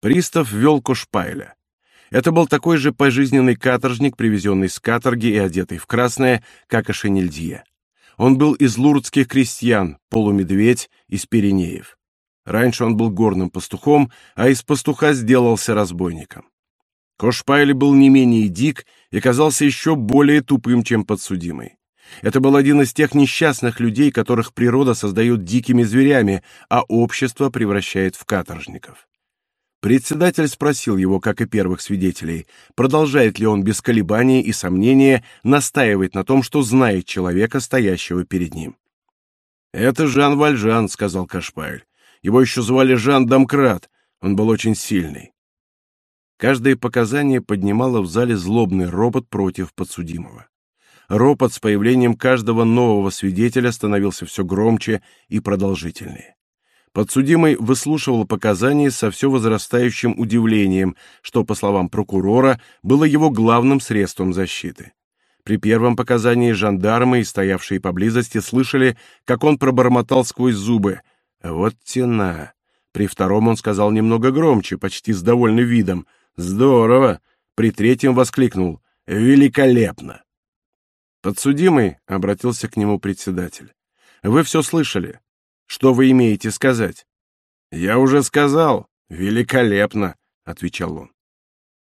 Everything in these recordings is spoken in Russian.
Пристав вел Кошпайля. Это был такой же пожизненный каторжник, привезенный с каторги и одетый в красное, как и Шенельдье. Он был из лурдских крестьян, полумедведь из Пиренеев. Раньше он был горным пастухом, а из пастуха сделался разбойником. Кошпайли был не менее дик и казался еще более тупым, чем подсудимый. Это был один из тех несчастных людей, которых природа создает дикими зверями, а общество превращает в каторжников. Председатель спросил его, как и первых свидетелей, продолжает ли он без колебаний и сомнения настаивать на том, что знает человека, стоящего перед ним. «Это Жан Вальжан», — сказал Кашпайль. «Его еще звали Жан Домкрат. Он был очень сильный». Каждое показание поднимало в зале злобный ропот против подсудимого. Ропот с появлением каждого нового свидетеля становился все громче и продолжительнее. Подсудимый выслушивал показания со все возрастающим удивлением, что, по словам прокурора, было его главным средством защиты. При первом показании жандармы и стоявшие поблизости слышали, как он пробормотал сквозь зубы «Вот тена». При втором он сказал немного громче, почти с довольным видом «Здорово!» При третьем воскликнул «Великолепно!» Подсудимый обратился к нему председатель. «Вы все слышали. Что вы имеете сказать? Я уже сказал. Великолепно, отвечал он.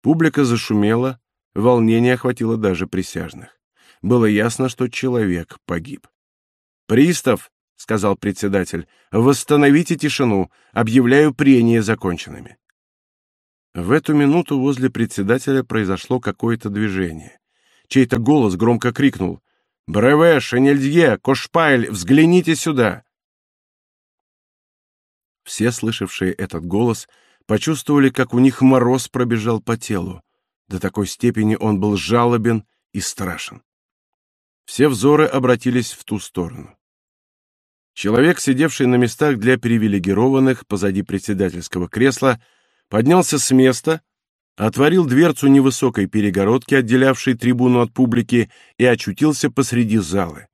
Публика зашумела, волнение охватило даже присяжных. Было ясно, что человек погиб. Пристав, сказал председатель, восстановите тишину, объявляю прения законченными. В эту минуту возле председателя произошло какое-то движение. Чей-то голос громко крикнул: "Бреве, Шенельдье, Кошпайль, взгляните сюда!" Все, слышавшие этот голос, почувствовали, как у них мороз пробежал по телу. До такой степени он был жалобен и страшен. Все взоры обратились в ту сторону. Человек, сидевший на местах для привилегированных позади председательского кресла, поднялся с места, отворил дверцу невысокой перегородки, отделявшей трибуну от публики, и очутился посреди залы.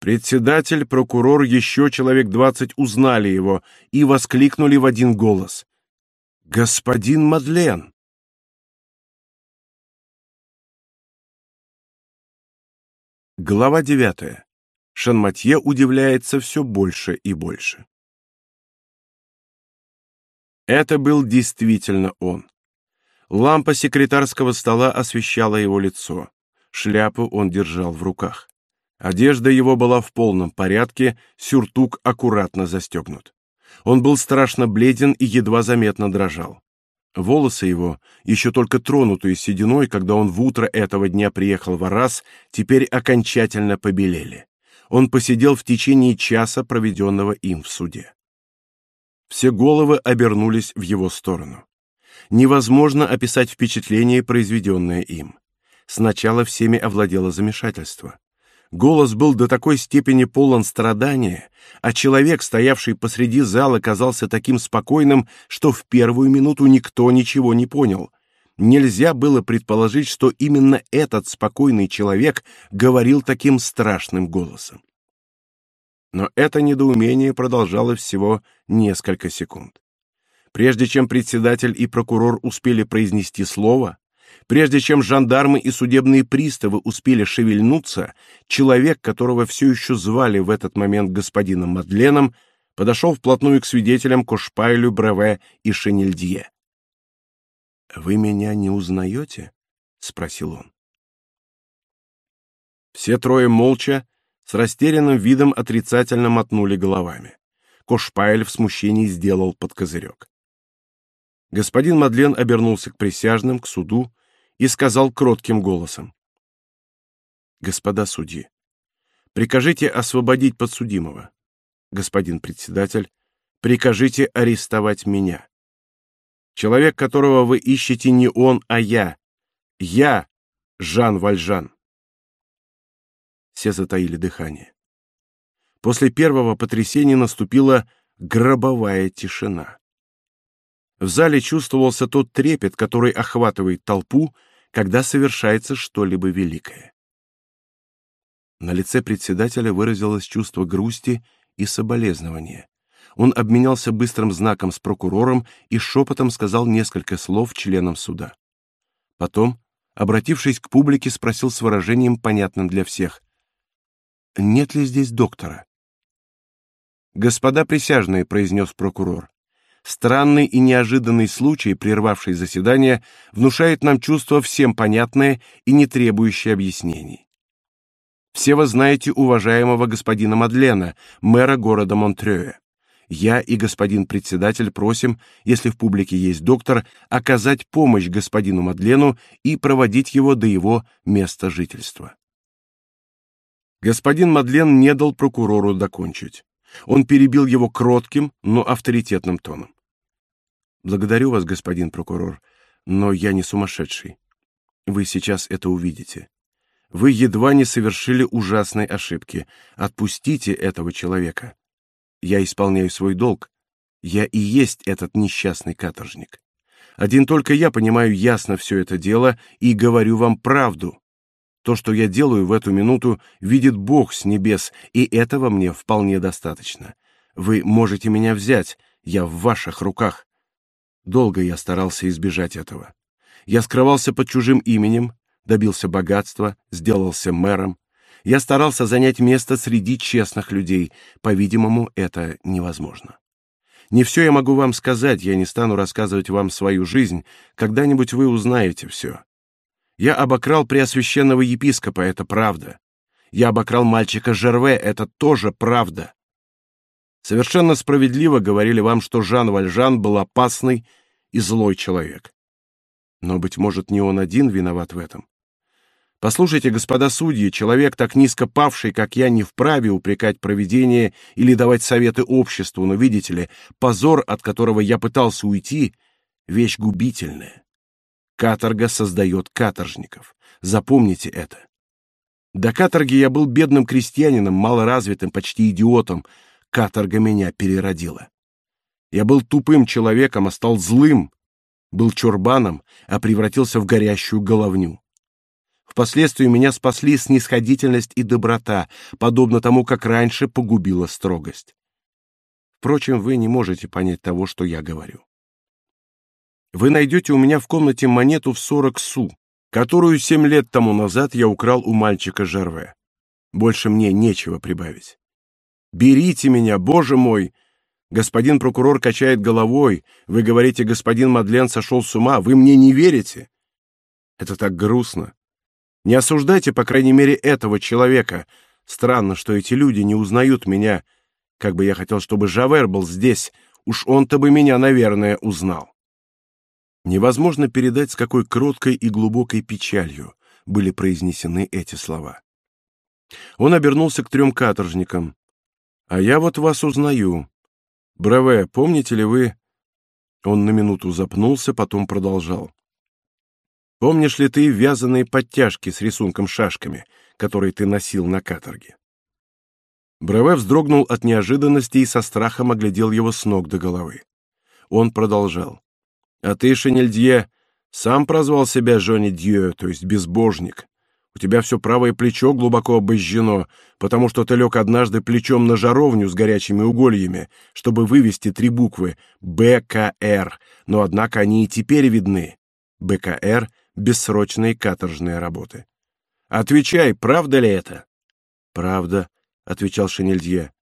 Председатель, прокурор, еще человек двадцать узнали его и воскликнули в один голос. «Господин Мадлен!» Глава девятая. Шанматье удивляется все больше и больше. Это был действительно он. Лампа секретарского стола освещала его лицо. Шляпу он держал в руках. Одежда его была в полном порядке, сюртук аккуратно застегнут. Он был страшно бледен и едва заметно дрожал. Волосы его, еще только тронутые сединой, когда он в утро этого дня приехал в Арас, теперь окончательно побелели. Он посидел в течение часа, проведенного им в суде. Все головы обернулись в его сторону. Невозможно описать впечатление, произведенное им. Сначала всеми овладело замешательство. Голос был до такой степени полон страдания, а человек, стоявший посреди зала, казался таким спокойным, что в первую минуту никто ничего не понял. Нельзя было предположить, что именно этот спокойный человек говорил таким страшным голосом. Но это недоумение продолжалось всего несколько секунд. Прежде чем председатель и прокурор успели произнести слово, Прежде чем жандармы и судебные приставы успели шевельнуться, человек, которого все еще звали в этот момент господином Мадленом, подошел вплотную к свидетелям Кошпайлю, Бреве и Шенельдье. «Вы меня не узнаете?» — спросил он. Все трое молча, с растерянным видом отрицательно мотнули головами. Кошпайль в смущении сделал под козырек. Господин Мадлен обернулся к присяжным, к суду, и сказал кротким голосом. «Господа судьи, прикажите освободить подсудимого. Господин председатель, прикажите арестовать меня. Человек, которого вы ищете, не он, а я. Я Жан Вальжан». Все затаили дыхание. После первого потрясения наступила гробовая тишина. В зале чувствовался тот трепет, который охватывает толпу, когда совершается что-либо великое. На лице председателя выразилось чувство грусти и соболезнования. Он обменялся быстрым знаком с прокурором и шепотом сказал несколько слов членам суда. Потом, обратившись к публике, спросил с выражением понятным для всех: "Нет ли здесь доктора?" "Господа присяжные", произнес прокурор. Странный и неожиданный случай, прервавший заседание, внушает нам чувство всем понятное и не требующее объяснений. Все вы знаете уважаемого господина Мадлена, мэра города Монтрёя. Я и господин председатель просим, если в публике есть доктор, оказать помощь господину Мадлену и проводить его до его места жительства. Господин Мадлен не дал прокурору докончить. Он перебил его кротким, но авторитетным тоном. Благодарю вас, господин прокурор, но я не сумасшедший. Вы сейчас это увидите. Вы едва не совершили ужасной ошибки. Отпустите этого человека. Я исполняю свой долг. Я и есть этот несчастный каторжник. Один только я понимаю ясно все это дело и говорю вам правду. То, что я делаю в эту минуту, видит Бог с небес, и этого мне вполне достаточно. Вы можете меня взять, я в ваших руках. Долго я старался избежать этого. Я скрывался под чужим именем, добился богатства, сделался мэром, я старался занять место среди честных людей. По-видимому, это невозможно. Не все я могу вам сказать, я не стану рассказывать вам свою жизнь, когда-нибудь вы узнаете все. Я обокрал преосвященного епископа, это правда. Я обокрал мальчика Жерве, это тоже правда. Совершенно справедливо говорили вам, что Жан Вальжан был опасный и злой человек. Но быть может, не он один виноват в этом. Послушайте, господа судьи, человек так низко павший, как я, не вправе упрекать провидение или давать советы обществу, но видите ли, позор, от которого я пытался уйти, вещь губительная. Каторга создает каторжников. Запомните это. До каторги я был бедным крестьянином, малоразвитым, почти идиотом. Каторга меня переродила. Я был тупым человеком, а стал злым. Был чурбаном, а превратился в горящую головню. Впоследствии меня спасли снисходительность и доброта, подобно тому, как раньше погубила строгость. Впрочем, вы не можете понять того, что я говорю. Вы найдете у меня в комнате монету в сорок су, которую семь лет тому назад я украл у мальчика Жерве. Больше мне нечего прибавить. Берите меня, Боже мой! Господин прокурор качает головой. Вы говорите, господин Мадлен сошел с ума. Вы мне не верите. Это так грустно. Не осуждайте, по крайней мере, этого человека. Странно, что эти люди не узнают меня. Как бы я хотел, чтобы Жавер был здесь. Уж он-то бы меня, наверное, узнал. Невозможно передать, с какой кроткой и глубокой печалью были произнесены эти слова. Он обернулся к трем каторжникам. «А я вот вас узнаю. Браве, помните ли вы...» Он на минуту запнулся, потом продолжал. Помнишь ли ты вязаные подтяжки с рисунком шашками, которые ты носил на каторге? Браве вздрогнул от неожиданности и со страхом оглядел его с ног до головы. Он продолжал: "А ты, Шенельдье, сам прозвал себя Жони Дьё, то есть безбожник. У тебя все правое плечо глубоко обожжено, потому что ты лег однажды плечом на жаровню с горячими угольями, чтобы вывести три буквы БКР, но однако они и теперь видны. БКР бессрочные каторжные работы. Отвечай, правда ли это? Правда, отвечал Шенельдье.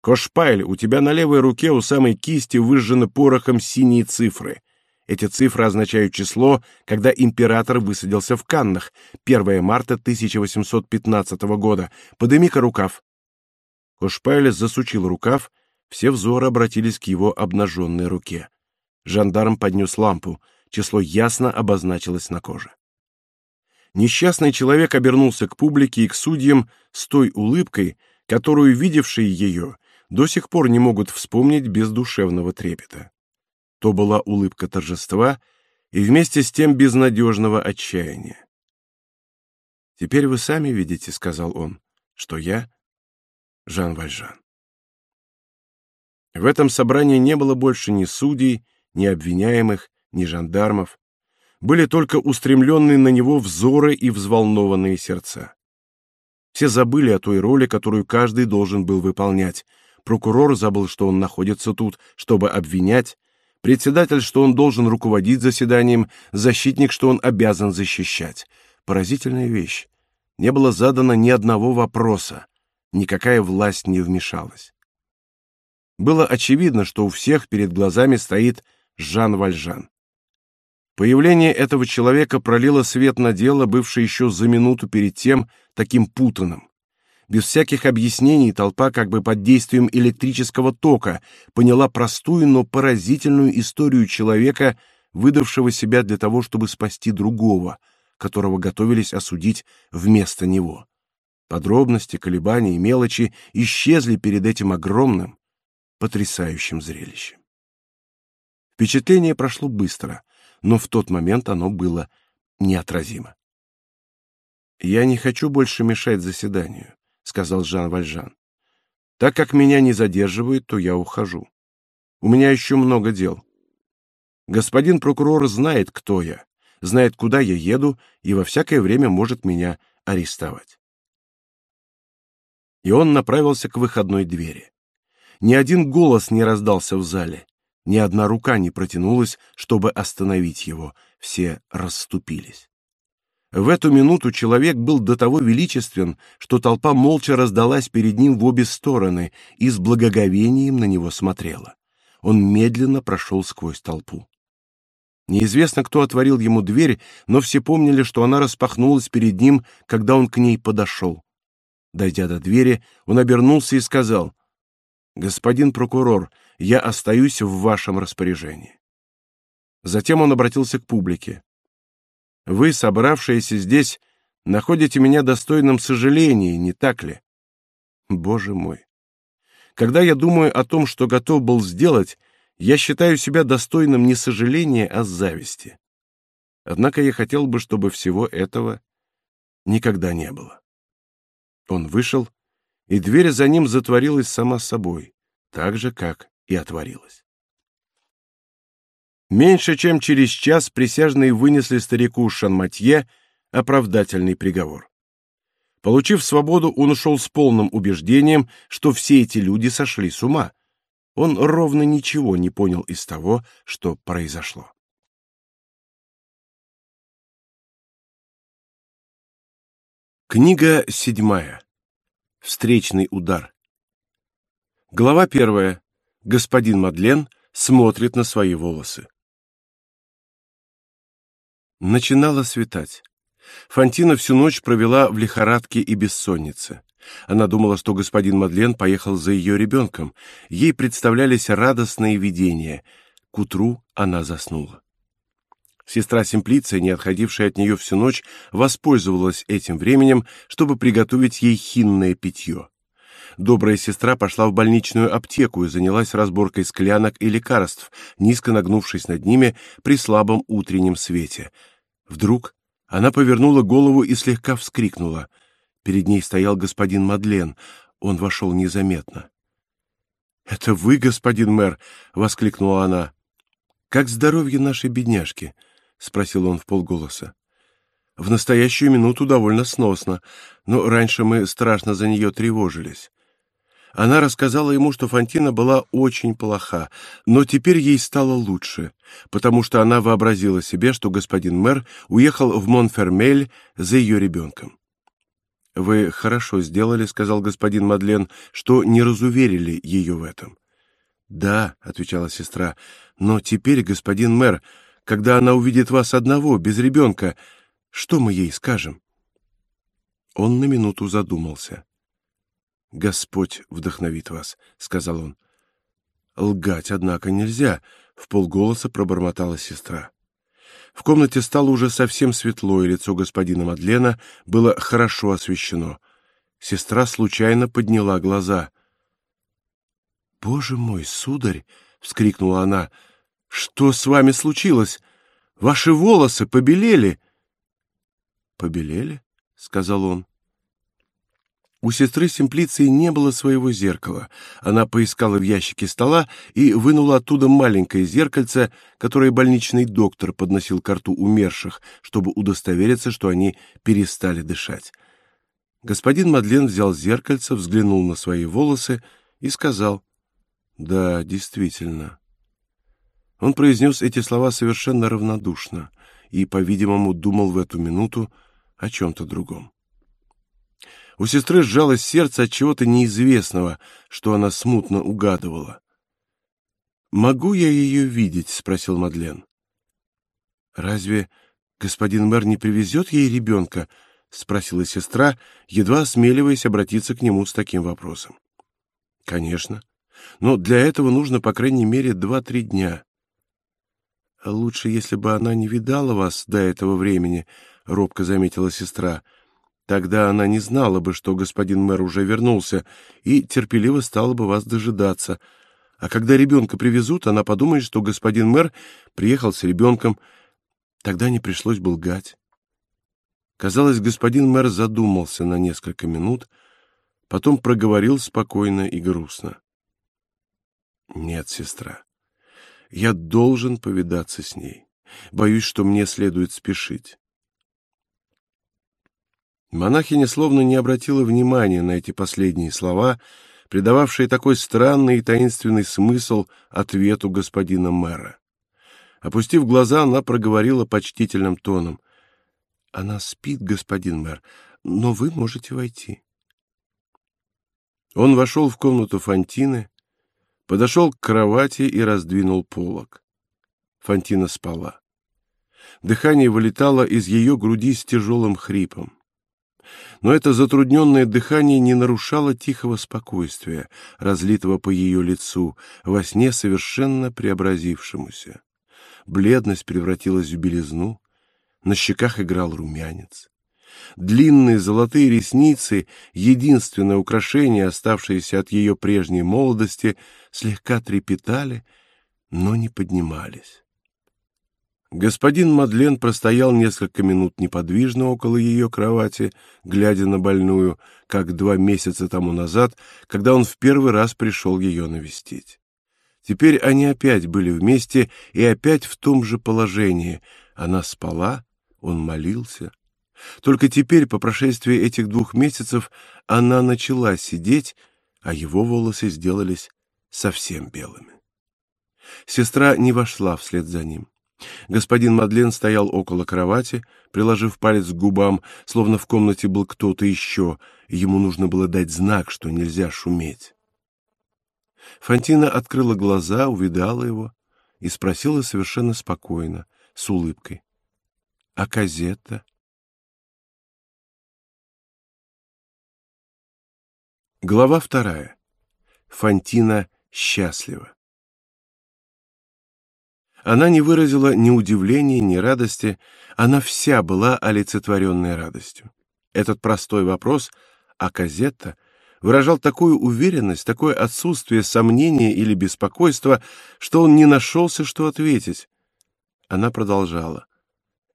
Кошпайль, у тебя на левой руке у самой кисти выжжены порохом синие цифры. Эти цифры означают число, когда император высадился в Каннах, 1 марта 1815 года. Подыми-ка рукав. Кошпайль засучил рукав, все взоры обратились к его обнаженной руке. Жандарм поднес лампу число ясно обозначилось на коже. Несчастный человек обернулся к публике и к судьям с той улыбкой, которую видевшие ее до сих пор не могут вспомнить без душевного трепета. То была улыбка торжества и вместе с тем безнадежного отчаяния. «Теперь вы сами видите, — сказал он, — что я Жан Вальжан». В этом собрании не было больше ни судей, ни обвиняемых, ни жандармов, были только устремленные на него взоры и взволнованные сердца. Все забыли о той роли, которую каждый должен был выполнять прокурор забыл, что он находится тут, чтобы обвинять, председатель, что он должен руководить заседанием, защитник, что он обязан защищать. Поразительная вещь. Не было задано ни одного вопроса, никакая власть не вмешалась. Было очевидно, что у всех перед глазами стоит Жан Вальжан. Появление этого человека пролило свет на дело, бывшее еще за минуту перед тем таким путанным. Без всяких объяснений толпа, как бы под действием электрического тока, поняла простую, но поразительную историю человека, выдавшего себя для того, чтобы спасти другого, которого готовились осудить вместо него. Подробности, колебания и мелочи исчезли перед этим огромным, потрясающим зрелищем. Впечатление прошло быстро, но в тот момент оно было неотразимо. Я не хочу больше мешать заседанию, сказал Жан Вальжан. Так как меня не задерживают, то я ухожу. У меня еще много дел. Господин прокурор знает, кто я, знает, куда я еду, и во всякое время может меня арестовать. И он направился к выходной двери. Ни один голос не раздался в зале, ни одна рука не протянулась, чтобы остановить его. Все расступились. В эту минуту человек был до того величествен, что толпа молча раздалась перед ним в обе стороны и с благоговением на него смотрела. Он медленно прошел сквозь толпу. Неизвестно, кто отворил ему дверь, но все помнили, что она распахнулась перед ним, когда он к ней подошел. Дойдя до двери, он обернулся и сказал: "Господин прокурор, я остаюсь в вашем распоряжении". Затем он обратился к публике. Вы, собравшиеся здесь, находите меня достойным сожаления, не так ли? Боже мой. Когда я думаю о том, что готов был сделать, я считаю себя достойным не сожаления, а зависти. Однако я хотел бы, чтобы всего этого никогда не было. Он вышел, и дверь за ним затворилась сама собой, так же как и отворилась. Меньше чем через час присяжные вынесли старику Шанматье оправдательный приговор. Получив свободу, он ушел с полным убеждением, что все эти люди сошли с ума. Он ровно ничего не понял из того, что произошло. Книга седьмая. Встречный удар. Глава первая. Господин Мадлен смотрит на свои волосы. Начинало светать. Фантина всю ночь провела в лихорадке и бессоннице. Она думала, что господин Мадлен поехал за ее ребенком. Ей представлялись радостные видения. К утру она заснула. Сестра Симплиция, не отходившая от нее всю ночь, воспользовалась этим временем, чтобы приготовить ей хинное питье. Добрая сестра пошла в больничную аптеку и занялась разборкой склянок и лекарств, низко нагнувшись над ними при слабом утреннем свете — Вдруг она повернула голову и слегка вскрикнула. Перед ней стоял господин Мадлен. Он вошел незаметно. "Это вы, господин мэр?" воскликнула она. "Как здоровье нашей бедняжки?" спросил он вполголоса. "В настоящую минуту довольно сносно, но раньше мы страшно за нее тревожились. Она рассказала ему, что Фантина была очень плоха, но теперь ей стало лучше, потому что она вообразила себе, что господин мэр уехал в Монфермель за ее ребенком. Вы хорошо сделали, сказал господин Мадлен, что не разуверили ее в этом. Да, отвечала сестра. Но теперь, господин мэр, когда она увидит вас одного без ребенка, что мы ей скажем? Он на минуту задумался. Господь вдохновит вас, сказал он. Лгать, однако, нельзя, в полголоса пробормотала сестра. В комнате стало уже совсем светло, и лицо господина Мадлена было хорошо освещено. Сестра случайно подняла глаза. Боже мой, сударь, вскрикнула она. Что с вами случилось? Ваши волосы побелели. Побелели? сказал он. У сестры Симплиции не было своего зеркала. Она поискала в ящике стола и вынула оттуда маленькое зеркальце, которое больничный доктор подносил к рту умерших, чтобы удостовериться, что они перестали дышать. Господин Мадлен взял зеркальце, взглянул на свои волосы и сказал «Да, действительно». Он произнес эти слова совершенно равнодушно и, по-видимому, думал в эту минуту о чем-то другом. У сестры сжалось сердце от чего-то неизвестного, что она смутно угадывала. «Могу я ее видеть?» — спросил Мадлен. «Разве господин мэр не привезет ей ребенка?» — спросила сестра, едва осмеливаясь обратиться к нему с таким вопросом. «Конечно. Но для этого нужно, по крайней мере, два-три дня. Лучше, если бы она не видала вас до этого времени, робко заметила сестра. Тогда она не знала бы, что господин мэр уже вернулся, и терпеливо стала бы вас дожидаться. А когда ребенка привезут, она подумает, что господин мэр приехал с ребенком. Тогда не пришлось бы лгать. Казалось, господин мэр задумался на несколько минут, потом проговорил спокойно и грустно. Нет, сестра. Я должен повидаться с ней. Боюсь, что мне следует спешить. Монахиня словно не обратила внимания на эти последние слова, придававшие такой странный и таинственный смысл ответу господина мэра. Опустив глаза, она проговорила почтительным тоном: "Она спит, господин мэр, но вы можете войти". Он вошел в комнату Фантины, подошел к кровати и раздвинул полог. Фантина спала. Дыхание вылетало из ее груди с тяжелым хрипом. Но это затрудненное дыхание не нарушало тихого спокойствия, разлитого по ее лицу, во сне совершенно преобразившемуся. Бледность превратилась в белизну, на щеках играл румянец. Длинные золотые ресницы, единственное украшение, оставшееся от ее прежней молодости, слегка трепетали, но не поднимались. Господин Мадлен простоял несколько минут неподвижно около ее кровати, глядя на больную, как два месяца тому назад, когда он в первый раз пришел ее навестить. Теперь они опять были вместе и опять в том же положении. Она спала, он молился. Только теперь, по прошествии этих двух месяцев, она начала сидеть, а его волосы сделались совсем белыми. Сестра не вошла вслед за ним. Господин Мадлен стоял около кровати, приложив палец к губам, словно в комнате был кто-то еще, и ему нужно было дать знак, что нельзя шуметь. Фантина открыла глаза, увидала его и спросила совершенно спокойно, с улыбкой: "А Казетта?" Глава вторая. Фантина счастлива. Она не выразила ни удивления, ни радости, она вся была олицетворенной радостью. Этот простой вопрос а Казетта выражал такую уверенность, такое отсутствие сомнения или беспокойства, что он не нашелся, что ответить. Она продолжала: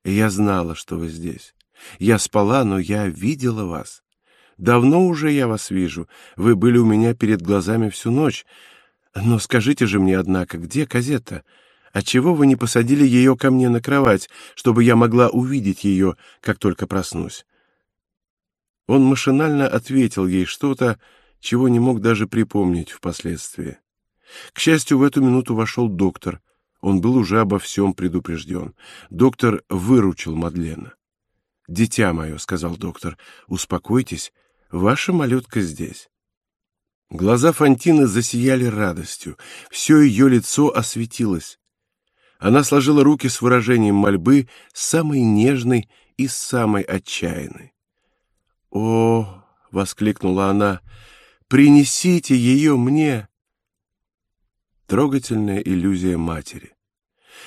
"Я знала, что вы здесь. Я спала, но я видела вас. Давно уже я вас вижу. Вы были у меня перед глазами всю ночь. Но скажите же мне, однако, где Казетта? Отчего вы не посадили ее ко мне на кровать, чтобы я могла увидеть ее, как только проснусь?» Он машинально ответил ей что-то, чего не мог даже припомнить впоследствии. К счастью, в эту минуту вошел доктор. Он был уже обо всем предупрежден. Доктор выручил Мадлена. «Дитя мое», — сказал доктор, — «успокойтесь, Ваша малютка здесь. Глаза Фантины засияли радостью, все ее лицо осветилось. Она сложила руки с выражением мольбы, самой нежной и самой отчаянной. "О!" воскликнула она. "Принесите ее мне!" Трогательная иллюзия матери.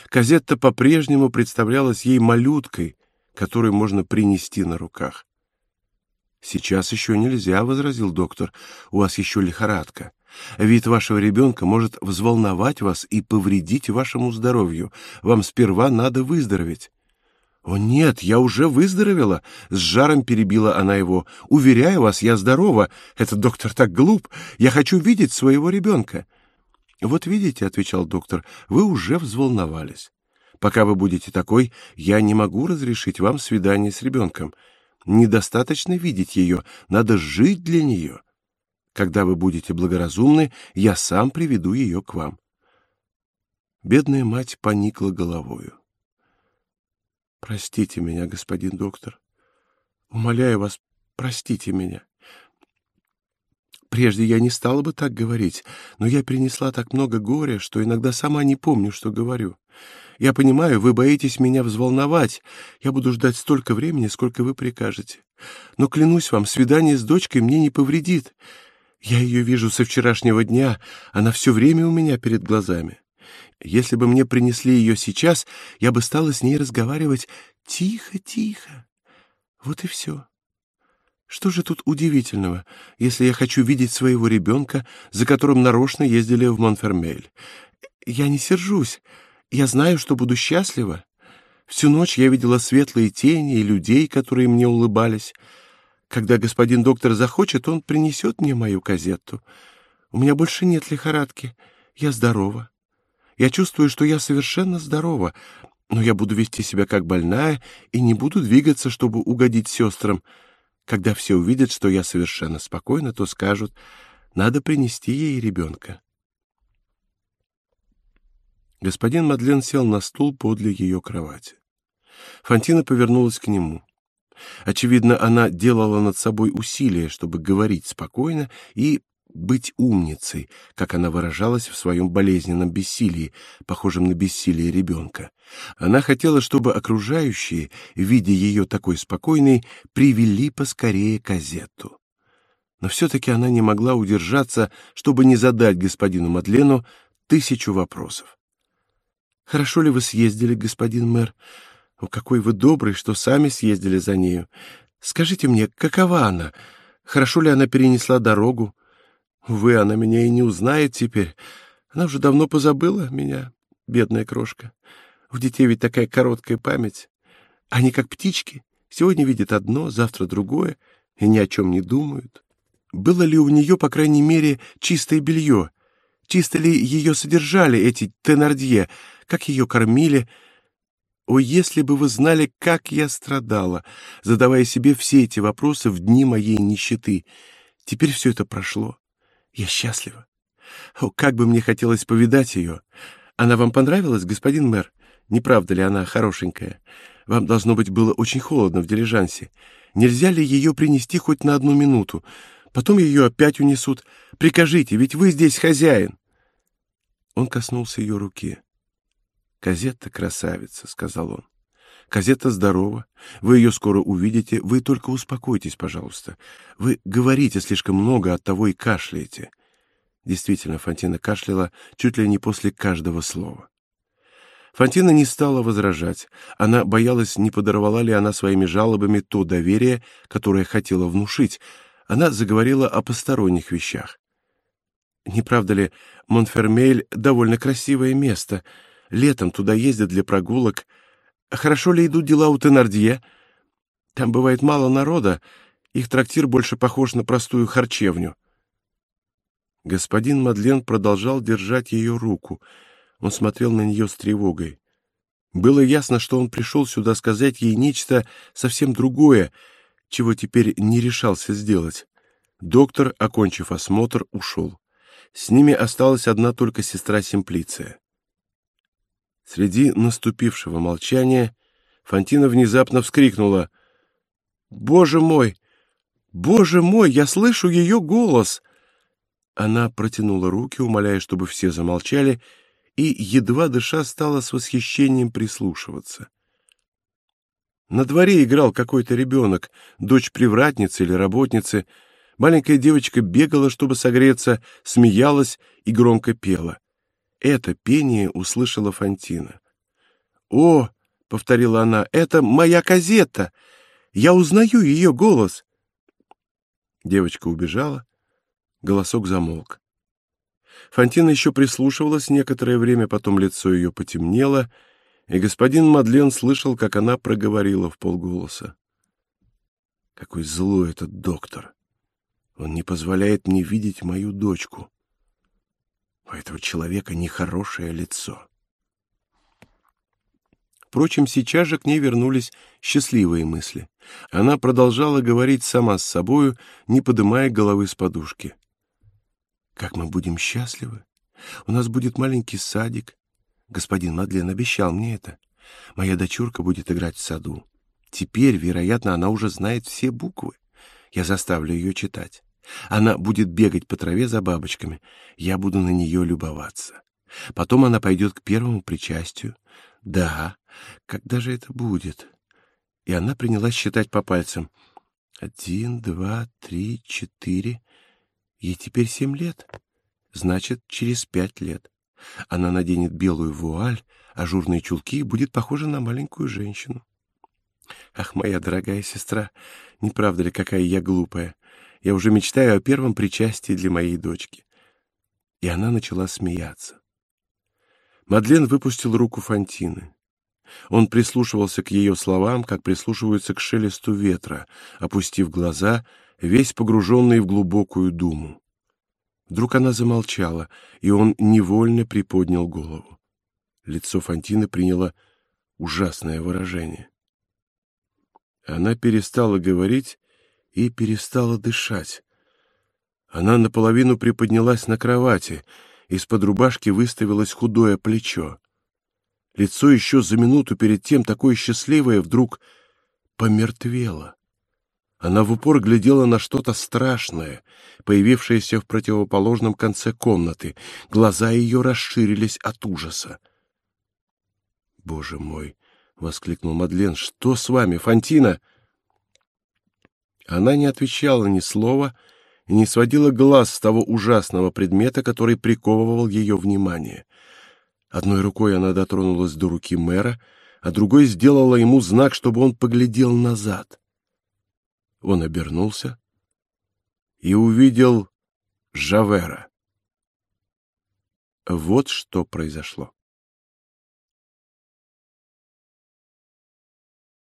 Казетта по-прежнему представлялась ей малюткой, которую можно принести на руках. Сейчас еще нельзя, возразил доктор. У вас еще лихорадка. Вид вашего ребенка может взволновать вас и повредить вашему здоровью. Вам сперва надо выздороветь. О нет, я уже выздоровела, с жаром перебила она его. Уверяю вас, я здорова. Этот доктор так глуп. Я хочу видеть своего ребенка. Вот видите, отвечал доктор. Вы уже взволновались. Пока вы будете такой, я не могу разрешить вам свидание с ребенком. Недостаточно видеть ее, надо жить для нее. Когда вы будете благоразумны, я сам приведу ее к вам. Бедная мать поникла головою. Простите меня, господин доктор. Умоляю вас, простите меня. Прежде я не стала бы так говорить, но я принесла так много горя, что иногда сама не помню, что говорю. Я понимаю, вы боитесь меня взволновать. Я буду ждать столько времени, сколько вы прикажете. Но клянусь вам, свидание с дочкой мне не повредит. Я ее вижу со вчерашнего дня, она все время у меня перед глазами. Если бы мне принесли ее сейчас, я бы стала с ней разговаривать тихо, тихо. Вот и все. Что же тут удивительного, если я хочу видеть своего ребенка, за которым нарочно ездили в Монфермель? Я не сержусь. Я знаю, что буду счастлива. Всю ночь я видела светлые тени и людей, которые мне улыбались. Когда господин доктор захочет, он принесет мне мою казетту. У меня больше нет лихорадки. Я здорова. Я чувствую, что я совершенно здорова, но я буду вести себя как больная и не буду двигаться, чтобы угодить сестрам. Когда все увидят, что я совершенно спокойна, то скажут, надо принести ей ребенка. Господин Мадлен сел на стул подле ее кровати. Фантина повернулась к нему. Очевидно, она делала над собой усилия, чтобы говорить спокойно и быть умницей, как она выражалась в своем болезненном бессилии, похожем на бессилие ребенка. Она хотела, чтобы окружающие, видя ее такой спокойной, привели поскорее казету. Но все-таки она не могла удержаться, чтобы не задать господину Мадлену тысячу вопросов. Хорошо ли вы съездили, господин мэр? О, какой вы добрый, что сами съездили за нею. Скажите мне, какова она? Хорошо ли она перенесла дорогу? Вы, она меня и не узнает теперь. Она уже давно позабыла меня, бедная крошка. У детей ведь такая короткая память. Они как птички. Сегодня видят одно, завтра другое, и ни о чем не думают. Было ли у нее, по крайней мере, чистое белье? Чисто ли ее содержали эти тенардье, как ее кормили. О, если бы вы знали, как я страдала, задавая себе все эти вопросы в дни моей нищеты. Теперь все это прошло. Я счастлива. О, как бы мне хотелось повидать ее. Она вам понравилась, господин мэр? Не правда ли она хорошенькая? Вам, должно быть, было очень холодно в дилижансе. Нельзя ли ее принести хоть на одну минуту? Потом ее опять унесут. Прикажите, ведь вы здесь хозяин. Он коснулся ее руки. «Казетта красавица», — сказал он. «Казетта здорова. Вы ее скоро увидите. Вы только успокойтесь, пожалуйста. Вы говорите слишком много, от того и кашляете». Действительно, Фантина кашляла чуть ли не после каждого слова. Фантина не стала возражать. Она боялась, не подорвала ли она своими жалобами то доверие, которое хотела внушить. Она заговорила о посторонних вещах. «Не правда ли, Монфермель — довольно красивое место?» Летом туда ездят для прогулок. Хорошо ли идут дела у Тенардье? Там бывает мало народа, их трактир больше похож на простую харчевню. Господин Мадлен продолжал держать ее руку. Он смотрел на нее с тревогой. Было ясно, что он пришел сюда сказать ей нечто совсем другое, чего теперь не решался сделать. Доктор, окончив осмотр, ушел. С ними осталась одна только сестра Симплиция. Среди наступившего молчания Фантина внезапно вскрикнула. «Боже мой! Боже мой! Я слышу ее голос!» Она протянула руки, умоляя, чтобы все замолчали, и, едва дыша, стала с восхищением прислушиваться. На дворе играл какой-то ребенок, дочь привратницы или работницы. Маленькая девочка бегала, чтобы согреться, смеялась и громко пела. Это пение услышала Фантина. «О!» — повторила она. «Это моя казета! Я узнаю ее голос!» Девочка убежала, голосок замолк. Фантина еще прислушивалась некоторое время, потом лицо ее потемнело, и господин Мадлен слышал, как она проговорила в полголоса. «Какой злой этот доктор! Он не позволяет мне видеть мою дочку!» У этого человека нехорошее лицо. Впрочем, сейчас же к ней вернулись счастливые мысли. Она продолжала говорить сама с собою, не поднимая головы с подушки. Как мы будем счастливы! У нас будет маленький садик. Господин Мадлен обещал мне это. Моя дочурка будет играть в саду. Теперь, вероятно, она уже знает все буквы. Я заставлю ее читать. Она будет бегать по траве за бабочками. Я буду на нее любоваться. Потом она пойдет к первому причастию. Да, когда же это будет? И она принялась считать по пальцам. Один, два, три, четыре. Ей теперь семь лет. Значит, через пять лет. Она наденет белую вуаль, ажурные чулки и будет похожа на маленькую женщину. Ах, моя дорогая сестра, не правда ли, какая я глупая? Я уже мечтаю о первом причастии для моей дочки. И она начала смеяться. Мадлен выпустил руку Фантины. Он прислушивался к ее словам, как прислушиваются к шелесту ветра, опустив глаза, весь погруженный в глубокую думу. Вдруг она замолчала, и он невольно приподнял голову. Лицо Фантины приняло ужасное выражение. Она перестала говорить и перестала дышать. Она наполовину приподнялась на кровати, из-под рубашки выставилось худое плечо. Лицо еще за минуту перед тем такое счастливое вдруг помертвело. Она в упор глядела на что-то страшное, появившееся в противоположном конце комнаты. Глаза ее расширились от ужаса. «Боже мой!» — воскликнул Мадлен. «Что с вами, Фантина?» Она не отвечала ни слова и не сводила глаз с того ужасного предмета, который приковывал ее внимание. Одной рукой она дотронулась до руки мэра, а другой сделала ему знак, чтобы он поглядел назад. Он обернулся и увидел Жавера. Вот что произошло.